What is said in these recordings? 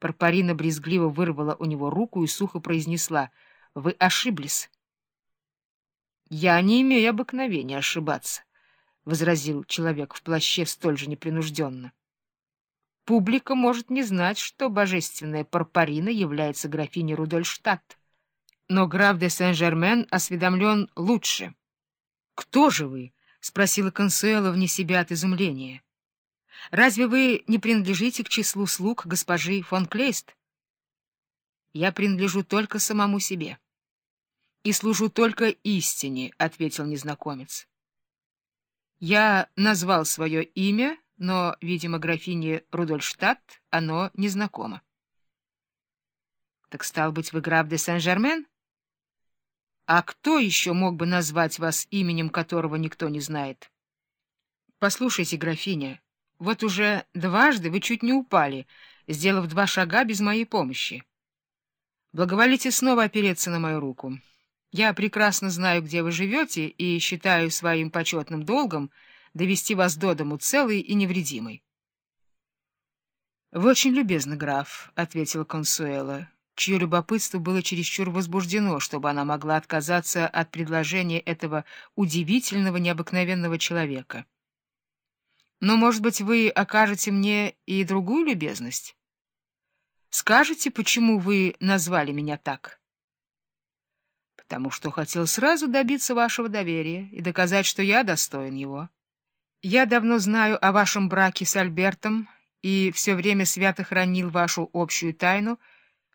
Парпарина брезгливо вырвала у него руку и сухо произнесла «Вы ошиблись». «Я не имею обыкновения ошибаться», — возразил человек в плаще столь же непринужденно. «Публика может не знать, что божественная Парпарина является графиней Рудольштадт, но граф де Сен-Жермен осведомлен лучше». «Кто же вы?» — спросила Консуэла вне себя от изумления. Разве вы не принадлежите к числу слуг госпожи фон Клейст? Я принадлежу только самому себе. И служу только истине, — ответил незнакомец. Я назвал свое имя, но, видимо, графине Рудольштадт оно незнакомо. Так стал быть, вы граф де Сен-Жермен? А кто еще мог бы назвать вас именем, которого никто не знает? Послушайте, графиня, вот уже дважды вы чуть не упали, сделав два шага без моей помощи. Благоволите снова опереться на мою руку. Я прекрасно знаю, где вы живете, и считаю своим почетным долгом довести вас до дому целой и невредимой. — Вы очень любезны, граф, — ответила Консуэла, чье любопытство было чересчур возбуждено, чтобы она могла отказаться от предложения этого удивительного, необыкновенного человека. Но, может быть, вы окажете мне и другую любезность? Скажете, почему вы назвали меня так? Потому что хотел сразу добиться вашего доверия и доказать, что я достоин его. Я давно знаю о вашем браке с Альбертом и все время свято хранил вашу общую тайну,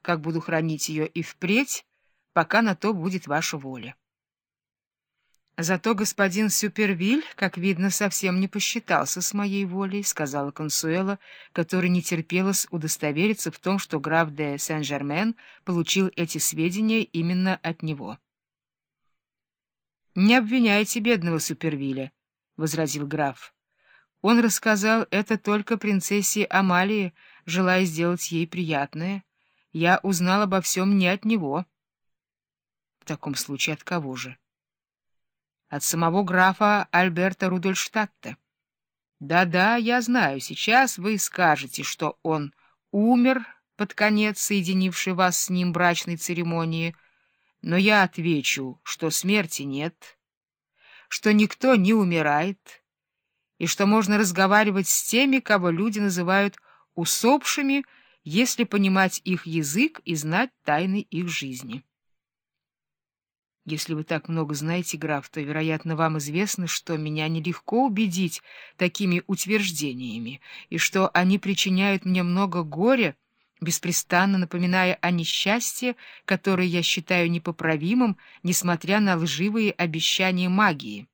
как буду хранить ее и впредь, пока на то будет ваша воля. Зато господин Супервиль, как видно, совсем не посчитался с моей волей, — сказала Консуэла, которая не терпелась удостовериться в том, что граф де Сен-Жермен получил эти сведения именно от него. — Не обвиняйте бедного Супервиля, — возразил граф. Он рассказал это только принцессе Амалии, желая сделать ей приятное. Я узнал обо всем не от него. — В таком случае от кого же? — от самого графа Альберта Рудольштадта. Да-да, я знаю, сейчас вы скажете, что он умер под конец соединившей вас с ним брачной церемонии, но я отвечу, что смерти нет, что никто не умирает, и что можно разговаривать с теми, кого люди называют усопшими, если понимать их язык и знать тайны их жизни. Если вы так много знаете, граф, то, вероятно, вам известно, что меня нелегко убедить такими утверждениями, и что они причиняют мне много горя, беспрестанно напоминая о несчастье, которое я считаю непоправимым, несмотря на лживые обещания магии.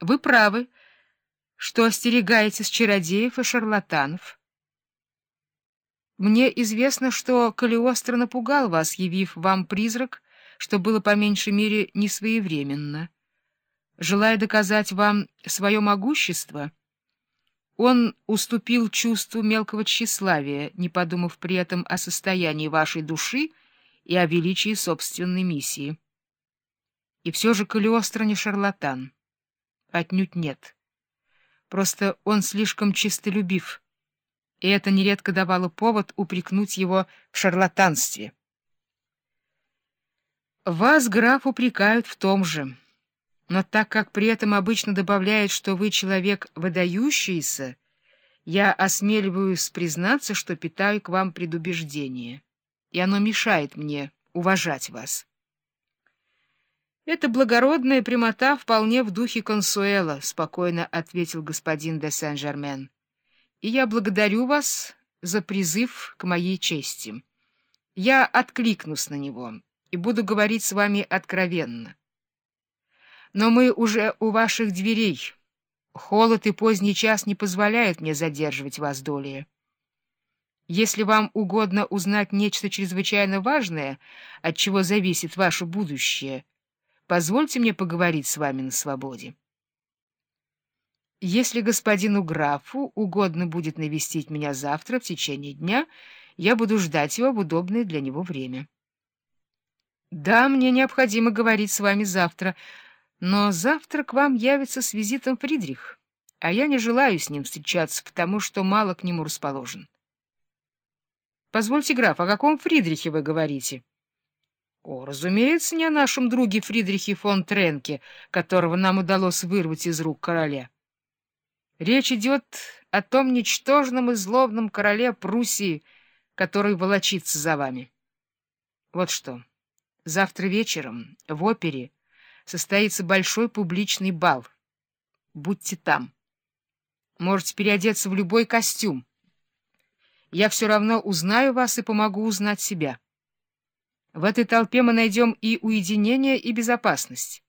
Вы правы, что остерегаетесь чародеев и шарлатанов. Мне известно, что Калиостро напугал вас, явив вам призрак — что было по меньшей мере несвоевременно. Желая доказать вам свое могущество, он уступил чувству мелкого тщеславия, не подумав при этом о состоянии вашей души и о величии собственной миссии. И все же Калиостро не шарлатан. Отнюдь нет. Просто он слишком чистолюбив, и это нередко давало повод упрекнуть его в шарлатанстве. Вас, граф, упрекают в том же. Но так как при этом обычно добавляют, что вы человек выдающийся, я осмеливаюсь признаться, что питаю к вам предубеждение, и оно мешает мне уважать вас. «Это благородная прямота вполне в духе Консуэла», — спокойно ответил господин де Сен-Жермен. «И я благодарю вас за призыв к моей чести. Я откликнусь на него» и буду говорить с вами откровенно. Но мы уже у ваших дверей. Холод и поздний час не позволяют мне задерживать вас долее. Если вам угодно узнать нечто чрезвычайно важное, от чего зависит ваше будущее, позвольте мне поговорить с вами на свободе. Если господину графу угодно будет навестить меня завтра в течение дня, я буду ждать его в удобное для него время. Да, мне необходимо говорить с вами завтра, но завтра к вам явится с визитом Фридрих, а я не желаю с ним встречаться, потому что мало к нему расположен. Позвольте, граф, о каком Фридрихе вы говорите? — О, разумеется, не о нашем друге Фридрихе фон Тренке, которого нам удалось вырвать из рук короля. Речь идет о том ничтожном и злобном короле Пруссии, который волочится за вами. Вот что, завтра вечером в опере состоится большой публичный бал. Будьте там. Можете переодеться в любой костюм. Я все равно узнаю вас и помогу узнать себя. В этой толпе мы найдем и уединение, и безопасность.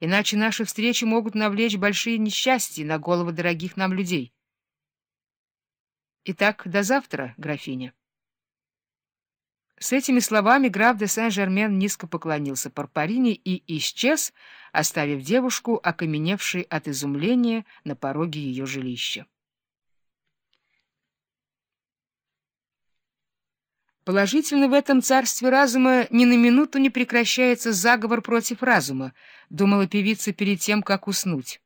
Иначе наши встречи могут навлечь большие несчастья на головы дорогих нам людей. Итак, до завтра, графиня. С этими словами граф де Сен-Жермен низко поклонился Парпарине и исчез, оставив девушку, окаменевшей от изумления на пороге ее жилища. Положительно в этом царстве разума ни на минуту не прекращается заговор против разума, думала певица перед тем, как уснуть.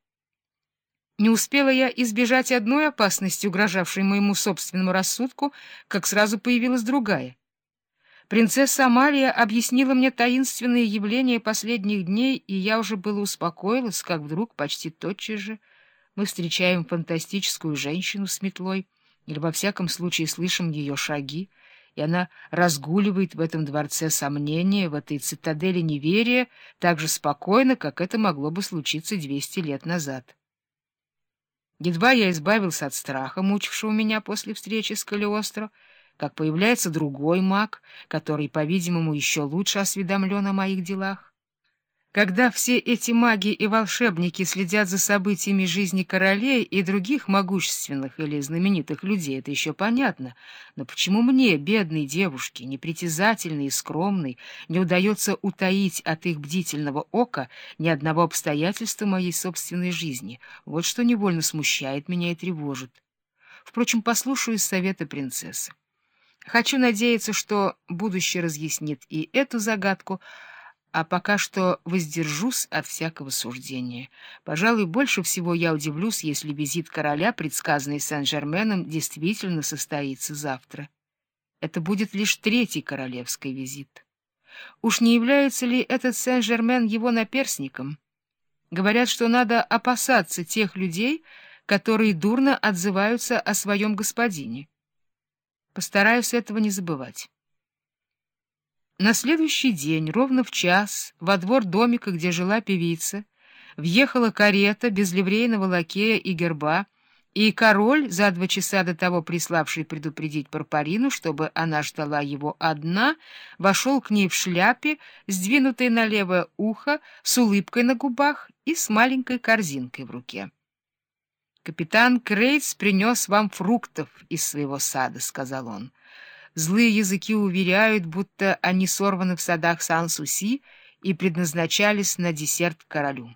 Не успела я избежать одной опасности, угрожавшей моему собственному рассудку, как сразу появилась другая. Принцесса Амалия объяснила мне таинственные явления последних дней, и я уже было успокоилась, как вдруг, почти тотчас же, мы встречаем фантастическую женщину с метлой, или во всяком случае слышим ее шаги, и она разгуливает в этом дворце сомнения, в этой цитадели неверия, так же спокойно, как это могло бы случиться двести лет назад. Едва я избавился от страха, мучившего меня после встречи с Калиостро, как появляется другой маг, который, по-видимому, еще лучше осведомлен о моих делах. Когда все эти маги и волшебники следят за событиями жизни королей и других могущественных или знаменитых людей, это еще понятно. Но почему мне, бедной девушке, непритязательной и скромной, не удается утаить от их бдительного ока ни одного обстоятельства моей собственной жизни? Вот что невольно смущает меня и тревожит. Впрочем, послушаюсь совета принцессы. Хочу надеяться, что будущее разъяснит и эту загадку, а пока что воздержусь от всякого суждения. Пожалуй, больше всего я удивлюсь, если визит короля, предсказанный Сен-Жерменом, действительно состоится завтра. Это будет лишь третий королевский визит. Уж не является ли этот Сен-Жермен его наперсником? Говорят, что надо опасаться тех людей, которые дурно отзываются о своем господине. Постараюсь этого не забывать. На следующий день, ровно в час, во двор домика, где жила певица, въехала карета без ливрейного лакея и герба, и король, за два часа до того приславший предупредить Парпарину, чтобы она ждала его одна, вошел к ней в шляпе, сдвинутой на левое ухо, с улыбкой на губах и с маленькой корзинкой в руке. «Капитан Крейц принес вам фруктов из своего сада», — сказал он. Злые языки уверяют, будто они сорваны в садах Сан-Суси и предназначались на десерт королю.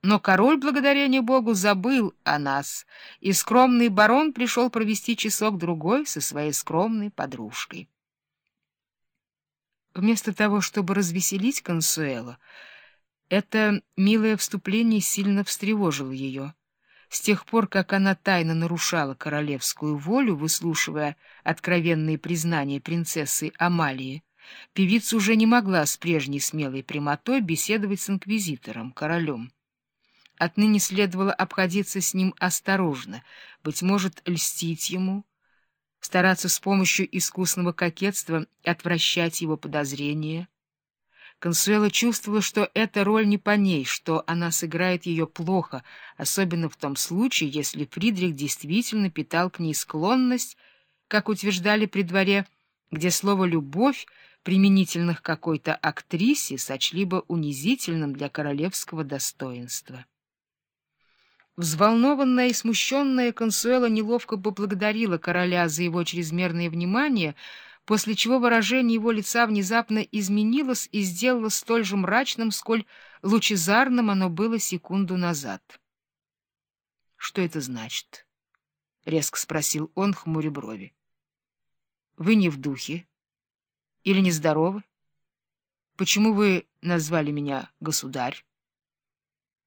Но король, благодарение Богу, забыл о нас, и скромный барон пришел провести часок-другой со своей скромной подружкой. Вместо того, чтобы развеселить Консуэло, это милое вступление сильно встревожило ее. С тех пор, как она тайно нарушала королевскую волю, выслушивая откровенные признания принцессы Амалии, певица уже не могла с прежней смелой прямотой беседовать с инквизитором, королем. Отныне следовало обходиться с ним осторожно, быть может, льстить ему, стараться с помощью искусного кокетства отвращать его подозрения, Консуэла чувствовала, что эта роль не по ней, что она сыграет ее плохо, особенно в том случае, если Фридрих действительно питал к ней склонность, как утверждали при дворе, где слово «любовь» применительных какой-то актрисе сочли бы унизительным для королевского достоинства. Взволнованная и смущенная Консуэла неловко поблагодарила короля за его чрезмерное внимание — после чего выражение его лица внезапно изменилось и сделалось столь же мрачным, сколь лучезарным оно было секунду назад. — Что это значит? — резко спросил он, хмуря брови. — Вы не в духе? Или нездоровы? Почему вы назвали меня государь?